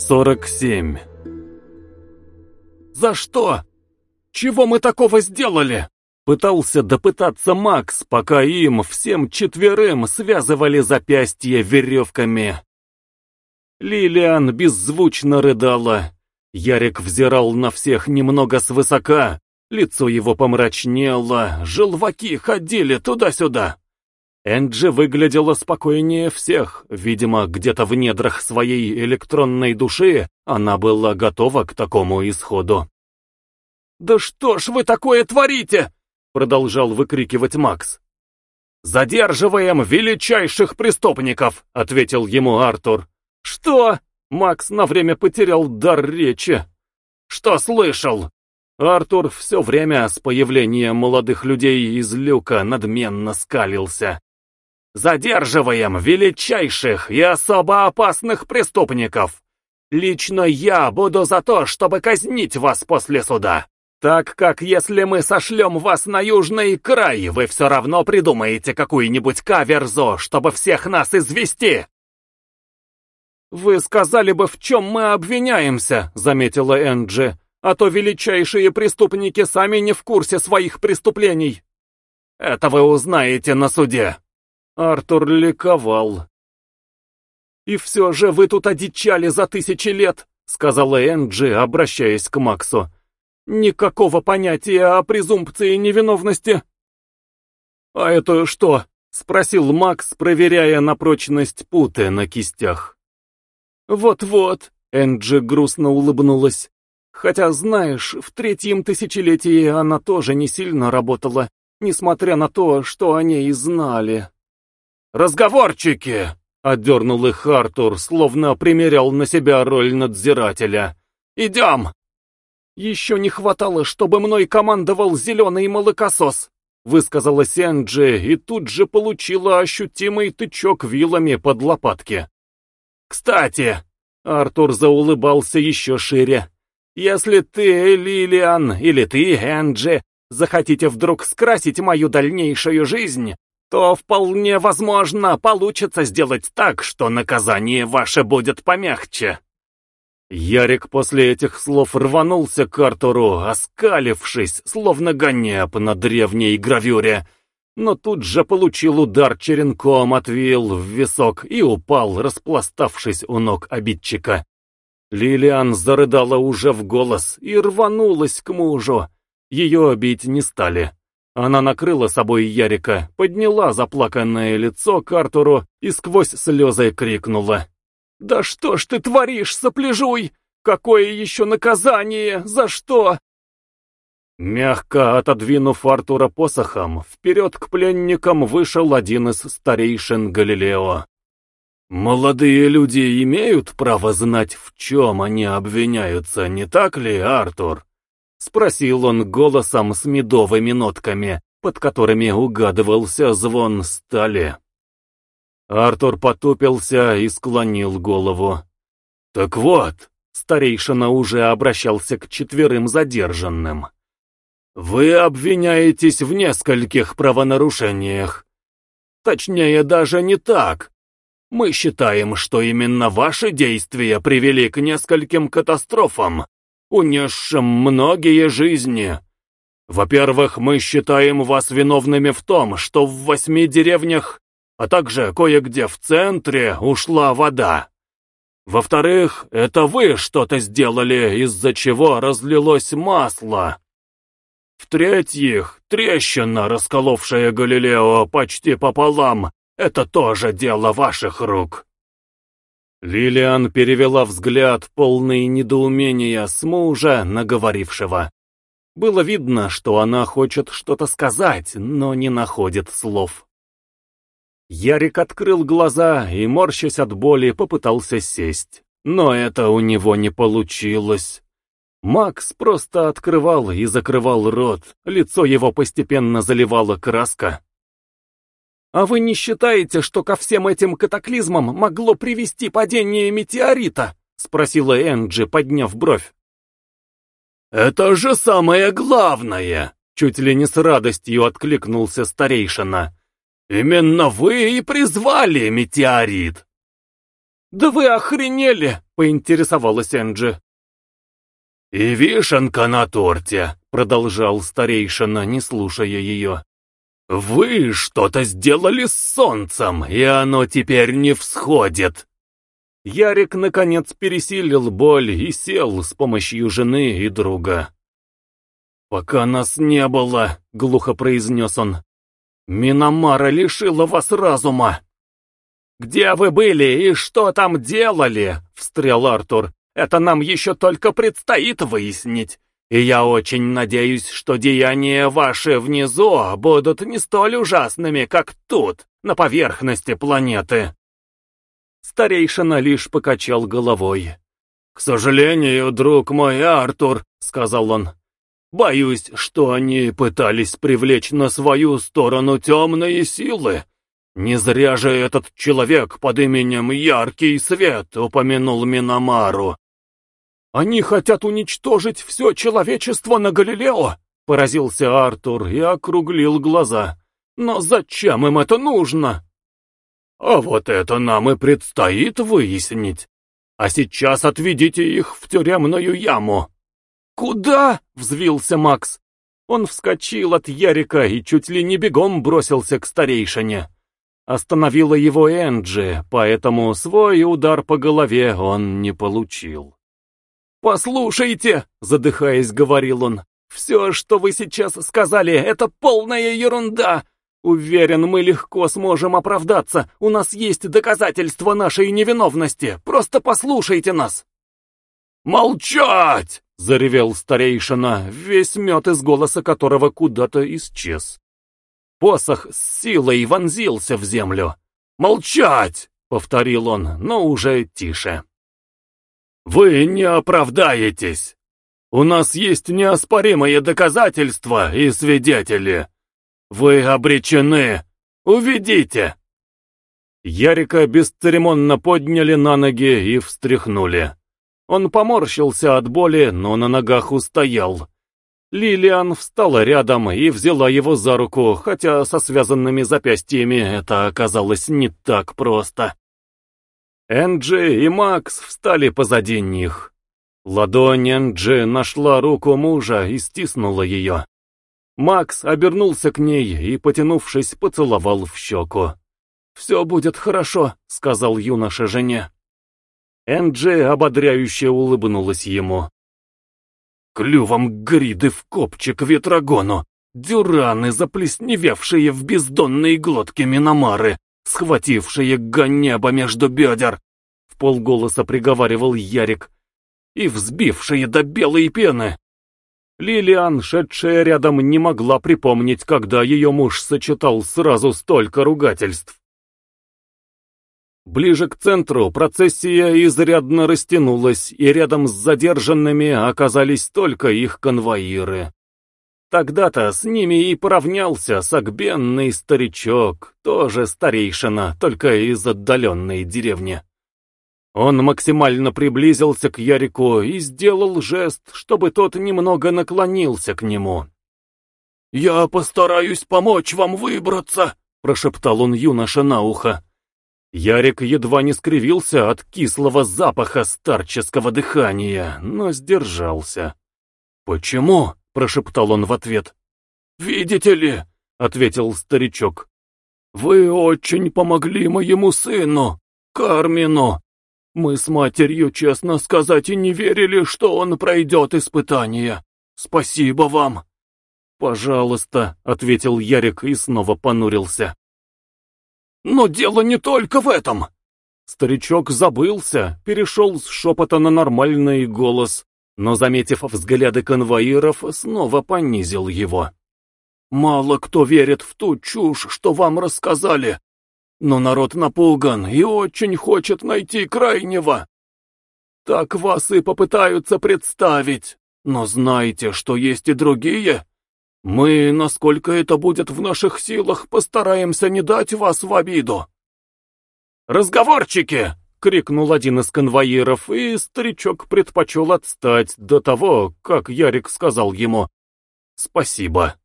47 «За что? Чего мы такого сделали?» Пытался допытаться Макс, пока им, всем четверым, связывали запястья веревками. Лилиан беззвучно рыдала. Ярик взирал на всех немного свысока, лицо его помрачнело, желваки ходили туда-сюда. Энджи выглядела спокойнее всех, видимо, где-то в недрах своей электронной души она была готова к такому исходу. «Да что ж вы такое творите?» — продолжал выкрикивать Макс. «Задерживаем величайших преступников!» — ответил ему Артур. «Что?» — Макс на время потерял дар речи. «Что слышал?» Артур все время с появлением молодых людей из люка надменно скалился. Задерживаем величайших и особо опасных преступников. Лично я буду за то, чтобы казнить вас после суда. Так как если мы сошлем вас на южный край, вы все равно придумаете какую-нибудь каверзу, чтобы всех нас извести. «Вы сказали бы, в чем мы обвиняемся», — заметила Энджи, «а то величайшие преступники сами не в курсе своих преступлений». «Это вы узнаете на суде», Артур ликовал. «И все же вы тут одичали за тысячи лет», — сказала Энджи, обращаясь к Максу. «Никакого понятия о презумпции невиновности». «А это что?» — спросил Макс, проверяя на прочность путы на кистях. «Вот-вот», — Энджи грустно улыбнулась. «Хотя, знаешь, в третьем тысячелетии она тоже не сильно работала, несмотря на то, что о ней знали». «Разговорчики!» — отдернул их Артур, словно примерял на себя роль надзирателя. «Идем!» «Еще не хватало, чтобы мной командовал зеленый молокосос», — высказала Энджи и тут же получила ощутимый тычок вилами под лопатки. «Кстати!» — Артур заулыбался еще шире. «Если ты, Лилиан, или ты, Энджи, захотите вдруг скрасить мою дальнейшую жизнь, то вполне возможно получится сделать так, что наказание ваше будет помягче. Ярик после этих слов рванулся к Артуру, оскалившись, словно гоняп на древней гравюре, но тут же получил удар черенком от вил в висок и упал, распластавшись у ног обидчика. Лилиан зарыдала уже в голос и рванулась к мужу. Ее бить не стали. Она накрыла собой Ярика, подняла заплаканное лицо к Артуру и сквозь слезы крикнула. «Да что ж ты творишь, сопляжуй? Какое еще наказание? За что?» Мягко отодвинув Артура посохом, вперед к пленникам вышел один из старейшин Галилео. «Молодые люди имеют право знать, в чем они обвиняются, не так ли, Артур?» Спросил он голосом с медовыми нотками, под которыми угадывался звон стали. Артур потупился и склонил голову. «Так вот», — старейшина уже обращался к четверым задержанным. «Вы обвиняетесь в нескольких правонарушениях. Точнее, даже не так. Мы считаем, что именно ваши действия привели к нескольким катастрофам, унесшим многие жизни. Во-первых, мы считаем вас виновными в том, что в восьми деревнях, а также кое-где в центре, ушла вода. Во-вторых, это вы что-то сделали, из-за чего разлилось масло. В-третьих, трещина, расколовшая Галилео почти пополам, это тоже дело ваших рук. Лилиан перевела взгляд, полный недоумения, с мужа, наговорившего. Было видно, что она хочет что-то сказать, но не находит слов. Ярик открыл глаза и, морщась от боли, попытался сесть. Но это у него не получилось. Макс просто открывал и закрывал рот, лицо его постепенно заливала краска. А вы не считаете, что ко всем этим катаклизмам могло привести падение метеорита? Спросила Энджи, подняв бровь. Это же самое главное! Чуть ли не с радостью откликнулся старейшина. Именно вы и призвали метеорит. «Да вы охренели!» — поинтересовалась Энджи. «И вишенка на торте», — продолжал старейшина, не слушая ее. «Вы что-то сделали с солнцем, и оно теперь не всходит». Ярик, наконец, пересилил боль и сел с помощью жены и друга. «Пока нас не было», — глухо произнес он, — «Миномара лишила вас разума». «Где вы были и что там делали?» — встрял Артур. «Это нам еще только предстоит выяснить. И я очень надеюсь, что деяния ваши внизу будут не столь ужасными, как тут, на поверхности планеты». Старейшина лишь покачал головой. «К сожалению, друг мой Артур», — сказал он, — «боюсь, что они пытались привлечь на свою сторону темные силы, не зря же этот человек под именем Яркий Свет упомянул Миномару. «Они хотят уничтожить все человечество на Галилео?» — поразился Артур и округлил глаза. «Но зачем им это нужно?» «А вот это нам и предстоит выяснить. А сейчас отведите их в тюремную яму». «Куда?» — взвился Макс. Он вскочил от Ярика и чуть ли не бегом бросился к старейшине. Остановила его Энджи, поэтому свой удар по голове он не получил. «Послушайте», — задыхаясь, говорил он, — «все, что вы сейчас сказали, это полная ерунда. Уверен, мы легко сможем оправдаться, у нас есть доказательства нашей невиновности, просто послушайте нас». «Молчать!» — заревел старейшина, весь мед из голоса которого куда-то исчез. Посох с силой вонзился в землю. «Молчать!» — повторил он, но уже тише. «Вы не оправдаетесь! У нас есть неоспоримые доказательства и свидетели. Вы обречены! Уведите!» Ярика бесцеремонно подняли на ноги и встряхнули. Он поморщился от боли, но на ногах устоял. Лилиан встала рядом и взяла его за руку, хотя со связанными запястьями это оказалось не так просто. Энджи и Макс встали позади них. Ладонь Энджи нашла руку мужа и стиснула ее. Макс обернулся к ней и, потянувшись, поцеловал в щеку. «Все будет хорошо», — сказал юноша жене. Энджи ободряюще улыбнулась ему. Клювом гриды в копчик ветрогону, дюраны, заплесневевшие в бездонные глотки Миномары, схватившие ганеба между бедер, в полголоса приговаривал Ярик, и взбившие до белой пены. Лилиан, шедшая рядом, не могла припомнить, когда ее муж сочетал сразу столько ругательств. Ближе к центру процессия изрядно растянулась, и рядом с задержанными оказались только их конвоиры. Тогда-то с ними и поравнялся сагбенный старичок, тоже старейшина, только из отдаленной деревни. Он максимально приблизился к Ярику и сделал жест, чтобы тот немного наклонился к нему. «Я постараюсь помочь вам выбраться», — прошептал он юноша на ухо. Ярик едва не скривился от кислого запаха старческого дыхания, но сдержался. «Почему?» — прошептал он в ответ. «Видите ли», — ответил старичок, — «вы очень помогли моему сыну, Кармину. Мы с матерью, честно сказать, и не верили, что он пройдет испытание. Спасибо вам». «Пожалуйста», — ответил Ярик и снова понурился. Но дело не только в этом. Старичок забылся, перешел с шепота на нормальный голос, но, заметив взгляды конвоиров, снова понизил его. «Мало кто верит в ту чушь, что вам рассказали, но народ напуган и очень хочет найти крайнего. Так вас и попытаются представить, но знайте, что есть и другие, мы, насколько это будет в наших силах, постараемся не дать вас в обиду. «Разговорчики!» — крикнул один из конвоиров, и старичок предпочел отстать до того, как Ярик сказал ему «Спасибо».